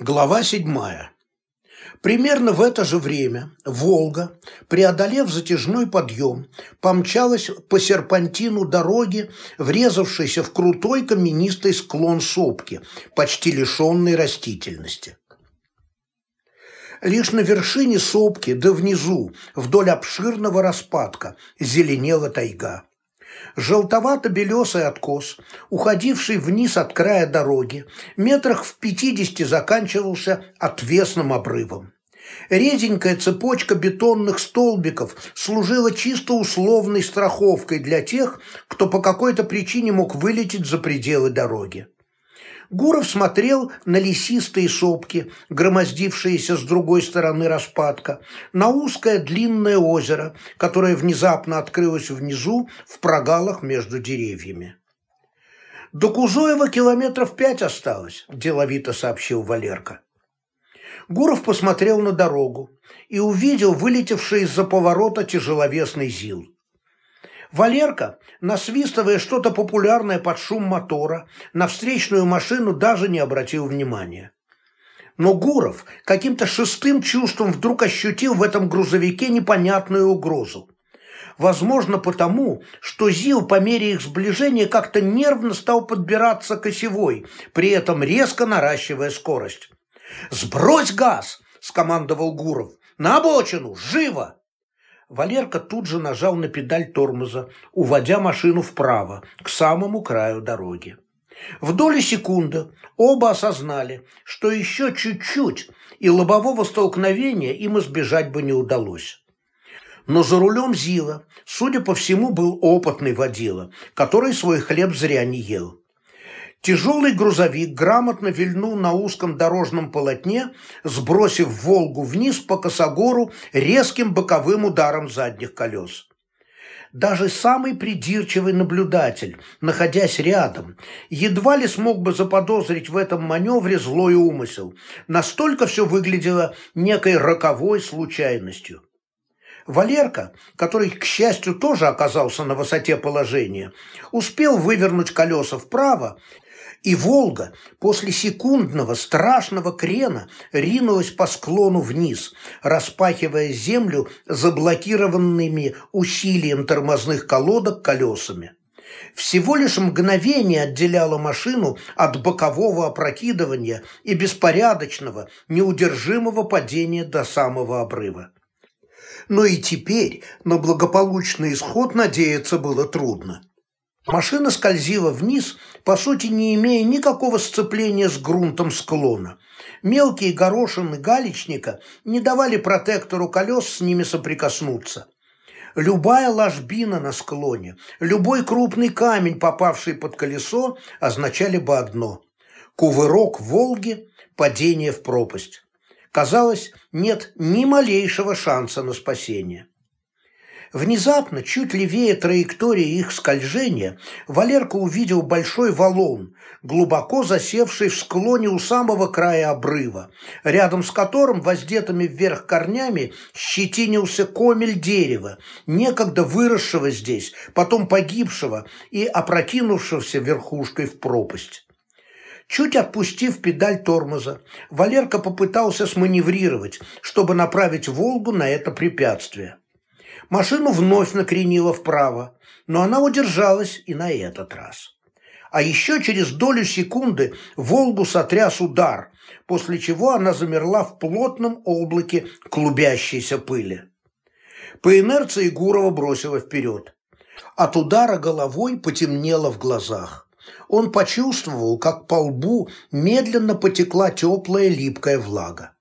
Глава седьмая. Примерно в это же время «Волга», преодолев затяжной подъем, помчалась по серпантину дороги, врезавшейся в крутой каменистый склон сопки, почти лишенной растительности. Лишь на вершине сопки, да внизу, вдоль обширного распадка, зеленела тайга желтовато-белесый откос, уходивший вниз от края дороги, метрах в пятидесяти заканчивался отвесным обрывом. Реденькая цепочка бетонных столбиков служила чисто условной страховкой для тех, кто по какой-то причине мог вылететь за пределы дороги. Гуров смотрел на лесистые сопки, громоздившиеся с другой стороны распадка, на узкое длинное озеро, которое внезапно открылось внизу в прогалах между деревьями. «До Кузоева километров пять осталось», – деловито сообщил Валерка. Гуров посмотрел на дорогу и увидел вылетевший из-за поворота тяжеловесный ЗИЛ. Валерка, насвистывая что-то популярное под шум мотора, на встречную машину даже не обратил внимания. Но Гуров каким-то шестым чувством вдруг ощутил в этом грузовике непонятную угрозу. Возможно, потому, что ЗИЛ по мере их сближения как-то нервно стал подбираться к осевой, при этом резко наращивая скорость. «Сбрось газ!» – скомандовал Гуров. «На обочину! Живо!» Валерка тут же нажал на педаль тормоза, уводя машину вправо, к самому краю дороги. В доли секунды оба осознали, что еще чуть-чуть, и лобового столкновения им избежать бы не удалось. Но за рулем Зила, судя по всему, был опытный водила, который свой хлеб зря не ел. Тяжелый грузовик грамотно вильнул на узком дорожном полотне, сбросив «Волгу» вниз по косогору резким боковым ударом задних колес. Даже самый придирчивый наблюдатель, находясь рядом, едва ли смог бы заподозрить в этом маневре злой умысел. Настолько все выглядело некой роковой случайностью. Валерка, который, к счастью, тоже оказался на высоте положения, успел вывернуть колеса вправо и Волга после секундного страшного крена ринулась по склону вниз, распахивая землю заблокированными усилием тормозных колодок колесами. Всего лишь мгновение отделяло машину от бокового опрокидывания и беспорядочного, неудержимого падения до самого обрыва. Но и теперь на благополучный исход надеяться было трудно. Машина скользила вниз, по сути не имея никакого сцепления с грунтом склона. Мелкие горошины галечника не давали протектору колес с ними соприкоснуться. Любая ложбина на склоне, любой крупный камень, попавший под колесо, означали бы одно – кувырок Волги, падение в пропасть. Казалось, нет ни малейшего шанса на спасение. Внезапно, чуть левее траектории их скольжения, Валерка увидел большой валун, глубоко засевший в склоне у самого края обрыва, рядом с которым, воздетыми вверх корнями, щетинился комель дерева, некогда выросшего здесь, потом погибшего и опрокинувшегося верхушкой в пропасть. Чуть отпустив педаль тормоза, Валерка попытался сманеврировать, чтобы направить «Волгу» на это препятствие. Машину вновь накренило вправо, но она удержалась и на этот раз. А еще через долю секунды «Волгу» сотряс удар, после чего она замерла в плотном облаке клубящейся пыли. По инерции Гурова бросила вперед. От удара головой потемнело в глазах. Он почувствовал, как по лбу медленно потекла теплая липкая влага.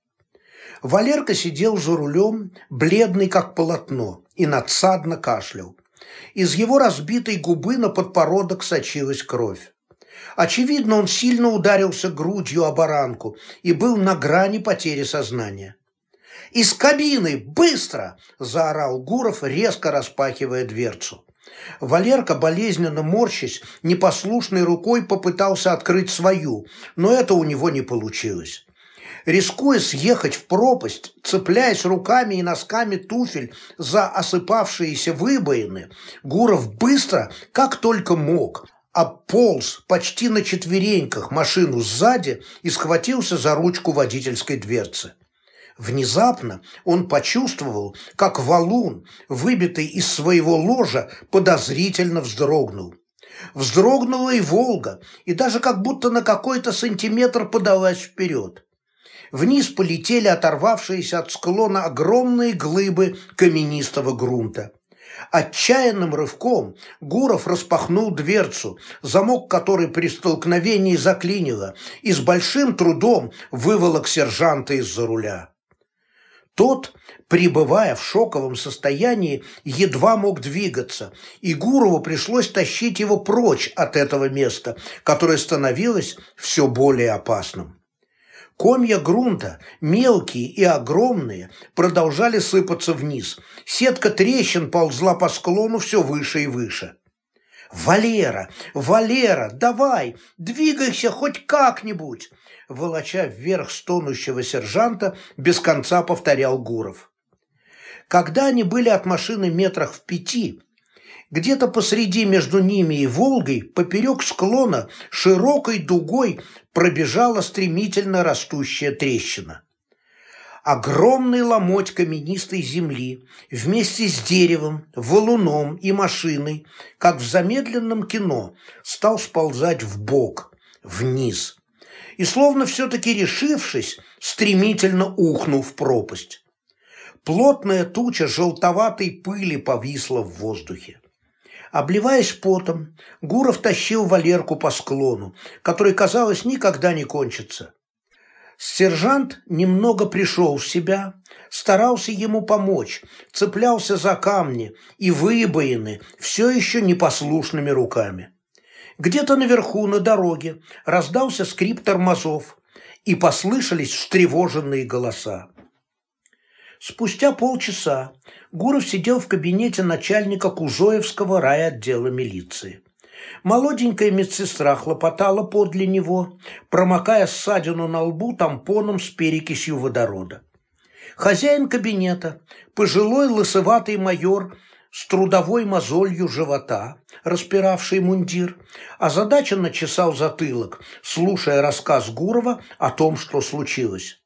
Валерка сидел за рулем, бледный как полотно, и надсадно кашлял. Из его разбитой губы на подбородок сочилась кровь. Очевидно, он сильно ударился грудью о баранку и был на грани потери сознания. «Из кабины! Быстро!» – заорал Гуров, резко распахивая дверцу. Валерка, болезненно морщась, непослушной рукой попытался открыть свою, но это у него не получилось рискуя съехать в пропасть, цепляясь руками и носками туфель за осыпавшиеся выбоины, Гуров быстро, как только мог, обполз почти на четвереньках машину сзади и схватился за ручку водительской дверцы. Внезапно он почувствовал, как валун, выбитый из своего ложа, подозрительно вздрогнул. Вздрогнула и Волга, и даже как будто на какой-то сантиметр подалась вперед. Вниз полетели оторвавшиеся от склона огромные глыбы каменистого грунта. Отчаянным рывком Гуров распахнул дверцу, замок которой при столкновении заклинило, и с большим трудом выволок сержанта из-за руля. Тот, пребывая в шоковом состоянии, едва мог двигаться, и Гурову пришлось тащить его прочь от этого места, которое становилось все более опасным. Комья грунта, мелкие и огромные, продолжали сыпаться вниз. Сетка трещин ползла по склону все выше и выше. «Валера! Валера! Давай! Двигайся хоть как-нибудь!» волоча вверх стонущего сержанта, без конца повторял Гуров. Когда они были от машины метрах в пяти, где-то посреди между ними и Волгой, поперек склона, широкой дугой пробежала стремительно растущая трещина. Огромный ломоть каменистой земли вместе с деревом, валуном и машиной, как в замедленном кино, стал сползать в бок, вниз и, словно все-таки решившись, стремительно ухнул в пропасть. Плотная туча желтоватой пыли повисла в воздухе. Обливаясь потом, Гуров тащил Валерку по склону, который, казалось, никогда не кончится. Сержант немного пришел в себя, старался ему помочь, цеплялся за камни и выбоины все еще непослушными руками. Где-то наверху, на дороге, раздался скрип тормозов, и послышались встревоженные голоса. Спустя полчаса Гуров сидел в кабинете начальника Кузоевского райотдела милиции. Молоденькая медсестра хлопотала подле него, промокая ссадину на лбу тампоном с перекисью водорода. Хозяин кабинета, пожилой лысоватый майор с трудовой мозолью живота, распиравший мундир, озадаченно чесал затылок, слушая рассказ Гурова о том, что случилось.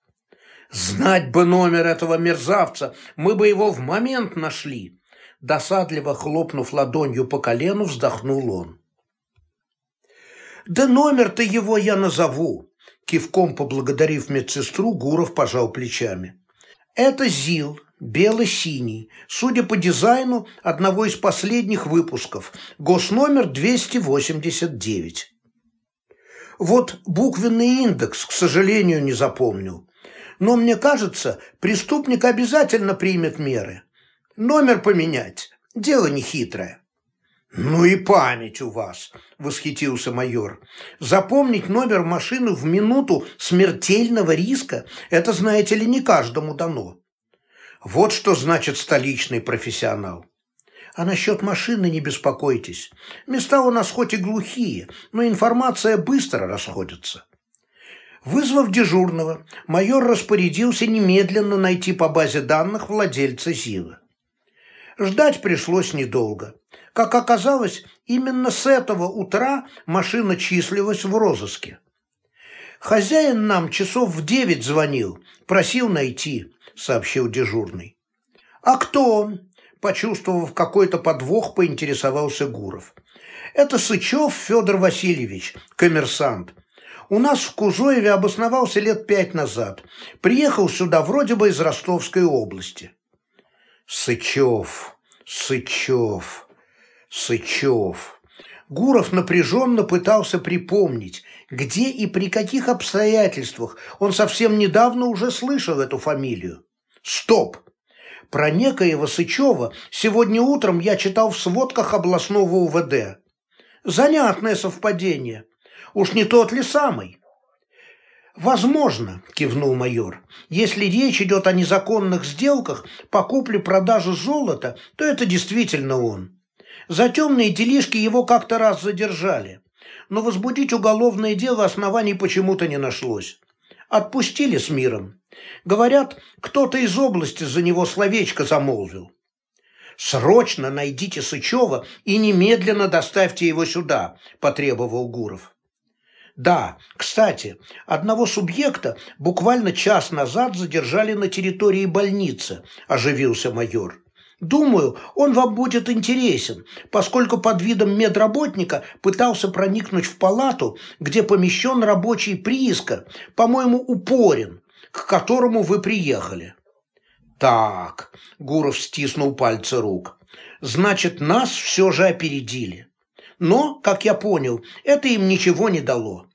«Знать бы номер этого мерзавца, мы бы его в момент нашли!» Досадливо хлопнув ладонью по колену, вздохнул он. «Да номер-то его я назову!» Кивком поблагодарив медсестру, Гуров пожал плечами. «Это ЗИЛ, бело-синий, судя по дизайну одного из последних выпусков, госномер 289. Вот буквенный индекс, к сожалению, не запомнил. Но мне кажется, преступник обязательно примет меры. Номер поменять – дело нехитрое. «Ну и память у вас!» – восхитился майор. «Запомнить номер машины в минуту смертельного риска – это, знаете ли, не каждому дано. Вот что значит столичный профессионал. А насчет машины не беспокойтесь. Места у нас хоть и глухие, но информация быстро расходится. Вызвав дежурного, майор распорядился немедленно найти по базе данных владельца ЗИЛа. Ждать пришлось недолго. Как оказалось, именно с этого утра машина числилась в розыске. Хозяин нам часов в девять звонил, просил найти сообщил дежурный. «А кто он?» Почувствовав какой-то подвох, поинтересовался Гуров. «Это Сычев Федор Васильевич, коммерсант. У нас в Кузоеве обосновался лет пять назад. Приехал сюда вроде бы из Ростовской области». «Сычев, Сычев, Сычев». Гуров напряженно пытался припомнить, где и при каких обстоятельствах он совсем недавно уже слышал эту фамилию. Стоп! Про некоего Сычева сегодня утром я читал в сводках областного УВД. Занятное совпадение. Уж не тот ли самый? «Возможно», – кивнул майор. «Если речь идет о незаконных сделках по купле-продаже золота, то это действительно он. За темные делишки его как-то раз задержали, но возбудить уголовное дело оснований почему-то не нашлось. Отпустили с миром. Говорят, кто-то из области за него словечко замолвил. «Срочно найдите Сычева и немедленно доставьте его сюда», – потребовал Гуров. Да, кстати, одного субъекта буквально час назад задержали на территории больницы, оживился майор. Думаю, он вам будет интересен, поскольку под видом медработника пытался проникнуть в палату, где помещен рабочий прииска, по-моему, упорен, к которому вы приехали. Так, Гуров стиснул пальцы рук. Значит, нас все же опередили. Но, как я понял, это им ничего не дало.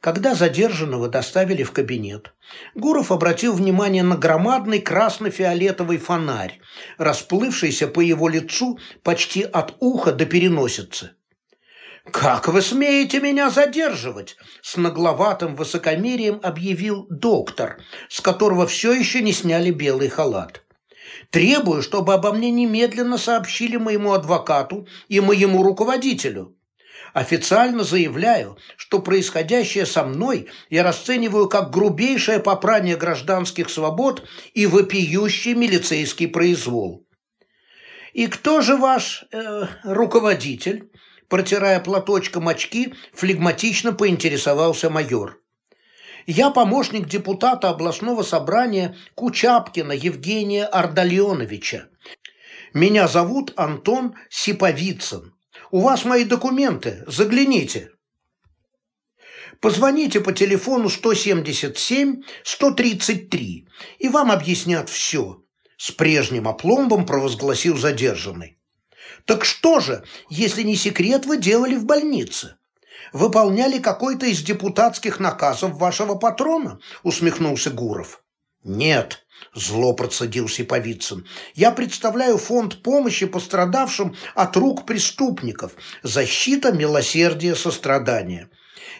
Когда задержанного доставили в кабинет, Гуров обратил внимание на громадный красно-фиолетовый фонарь, расплывшийся по его лицу почти от уха до переносицы. «Как вы смеете меня задерживать?» – с нагловатым высокомерием объявил доктор, с которого все еще не сняли белый халат. «Требую, чтобы обо мне немедленно сообщили моему адвокату и моему руководителю. Официально заявляю, что происходящее со мной я расцениваю как грубейшее попрание гражданских свобод и вопиющий милицейский произвол. «И кто же ваш э, руководитель?» Протирая платочком очки, флегматично поинтересовался майор. «Я помощник депутата областного собрания Кучапкина Евгения Ардальоновича. Меня зовут Антон Сиповицын. У вас мои документы, загляните. Позвоните по телефону 177-133, и вам объяснят все. С прежним опломбом провозгласил задержанный. Так что же, если не секрет, вы делали в больнице? Выполняли какой-то из депутатских наказов вашего патрона? Усмехнулся Гуров. Нет, Зло процедил Сиповицын. «Я представляю фонд помощи пострадавшим от рук преступников. Защита, милосердие, сострадание.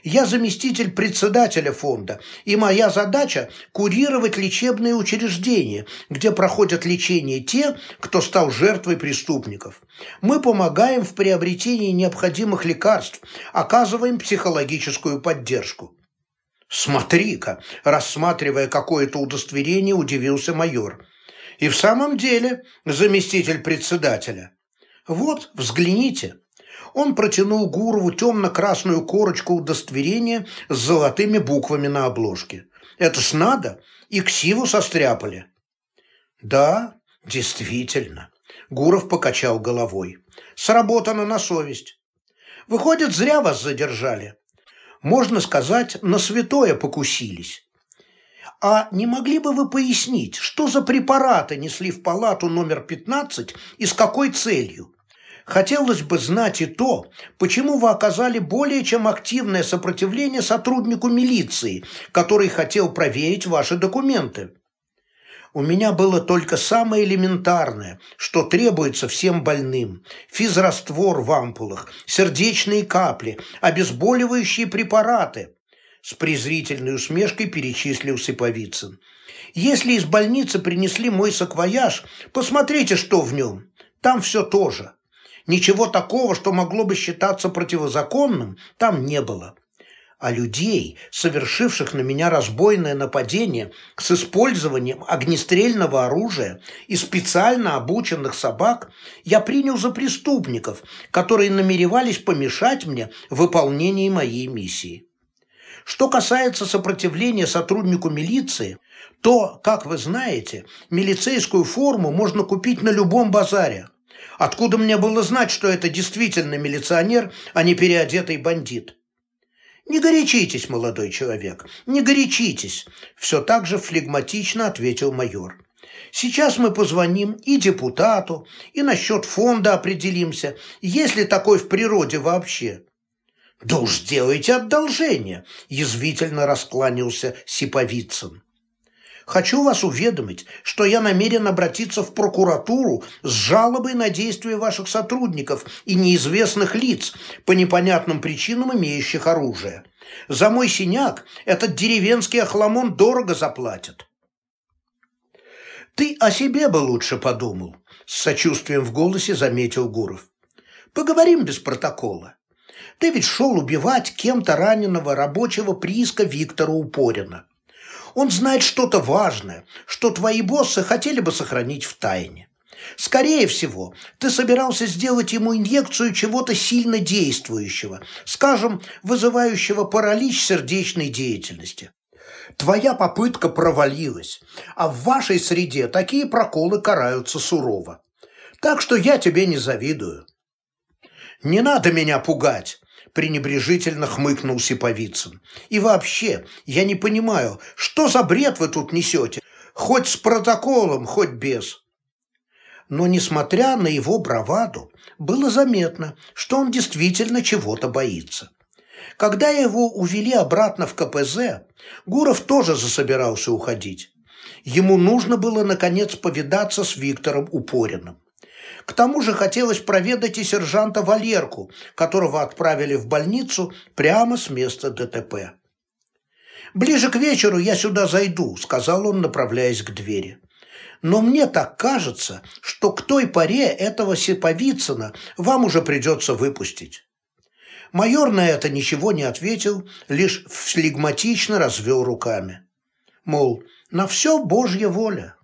Я заместитель председателя фонда, и моя задача – курировать лечебные учреждения, где проходят лечение те, кто стал жертвой преступников. Мы помогаем в приобретении необходимых лекарств, оказываем психологическую поддержку. «Смотри-ка!» – рассматривая какое-то удостоверение, удивился майор. «И в самом деле заместитель председателя. Вот, взгляните». Он протянул Гурову темно-красную корочку удостоверения с золотыми буквами на обложке. «Это ж надо! И ксиву состряпали!» «Да, действительно», – Гуров покачал головой. «Сработано на совесть. Выходит, зря вас задержали можно сказать, на святое покусились. А не могли бы вы пояснить, что за препараты несли в палату номер 15 и с какой целью? Хотелось бы знать и то, почему вы оказали более чем активное сопротивление сотруднику милиции, который хотел проверить ваши документы. У меня было только самое элементарное, что требуется всем больным. Физраствор в ампулах, сердечные капли, обезболивающие препараты. С презрительной усмешкой перечислил Сыповицын. Если из больницы принесли мой саквояж, посмотрите, что в нем. Там все то же. Ничего такого, что могло бы считаться противозаконным, там не было а людей, совершивших на меня разбойное нападение с использованием огнестрельного оружия и специально обученных собак, я принял за преступников, которые намеревались помешать мне в выполнении моей миссии. Что касается сопротивления сотруднику милиции, то, как вы знаете, милицейскую форму можно купить на любом базаре. Откуда мне было знать, что это действительно милиционер, а не переодетый бандит? «Не горячитесь, молодой человек, не горячитесь», – все так же флегматично ответил майор. «Сейчас мы позвоним и депутату, и насчет фонда определимся, есть ли такой в природе вообще». «Да уж сделайте одолжение», – язвительно раскланялся Сиповицын. Хочу вас уведомить, что я намерен обратиться в прокуратуру с жалобой на действия ваших сотрудников и неизвестных лиц по непонятным причинам имеющих оружие. За мой синяк этот деревенский охламон дорого заплатит. Ты о себе бы лучше подумал, с сочувствием в голосе заметил Гуров. Поговорим без протокола. Ты ведь шел убивать кем-то раненого рабочего прииска Виктора Упорина. Он знает что-то важное, что твои боссы хотели бы сохранить в тайне. Скорее всего, ты собирался сделать ему инъекцию чего-то сильно действующего, скажем, вызывающего паралич сердечной деятельности. Твоя попытка провалилась, а в вашей среде такие проколы караются сурово. Так что я тебе не завидую. Не надо меня пугать, пренебрежительно хмыкнул Сиповицын. И вообще, я не понимаю, что за бред вы тут несете? Хоть с протоколом, хоть без. Но, несмотря на его браваду, было заметно, что он действительно чего-то боится. Когда его увели обратно в КПЗ, Гуров тоже засобирался уходить. Ему нужно было, наконец, повидаться с Виктором Упориным. К тому же хотелось проведать и сержанта Валерку, которого отправили в больницу прямо с места ДТП. «Ближе к вечеру я сюда зайду», — сказал он, направляясь к двери. «Но мне так кажется, что к той поре этого Сеповицына вам уже придется выпустить». Майор на это ничего не ответил, лишь флегматично развел руками. Мол, на все Божья воля.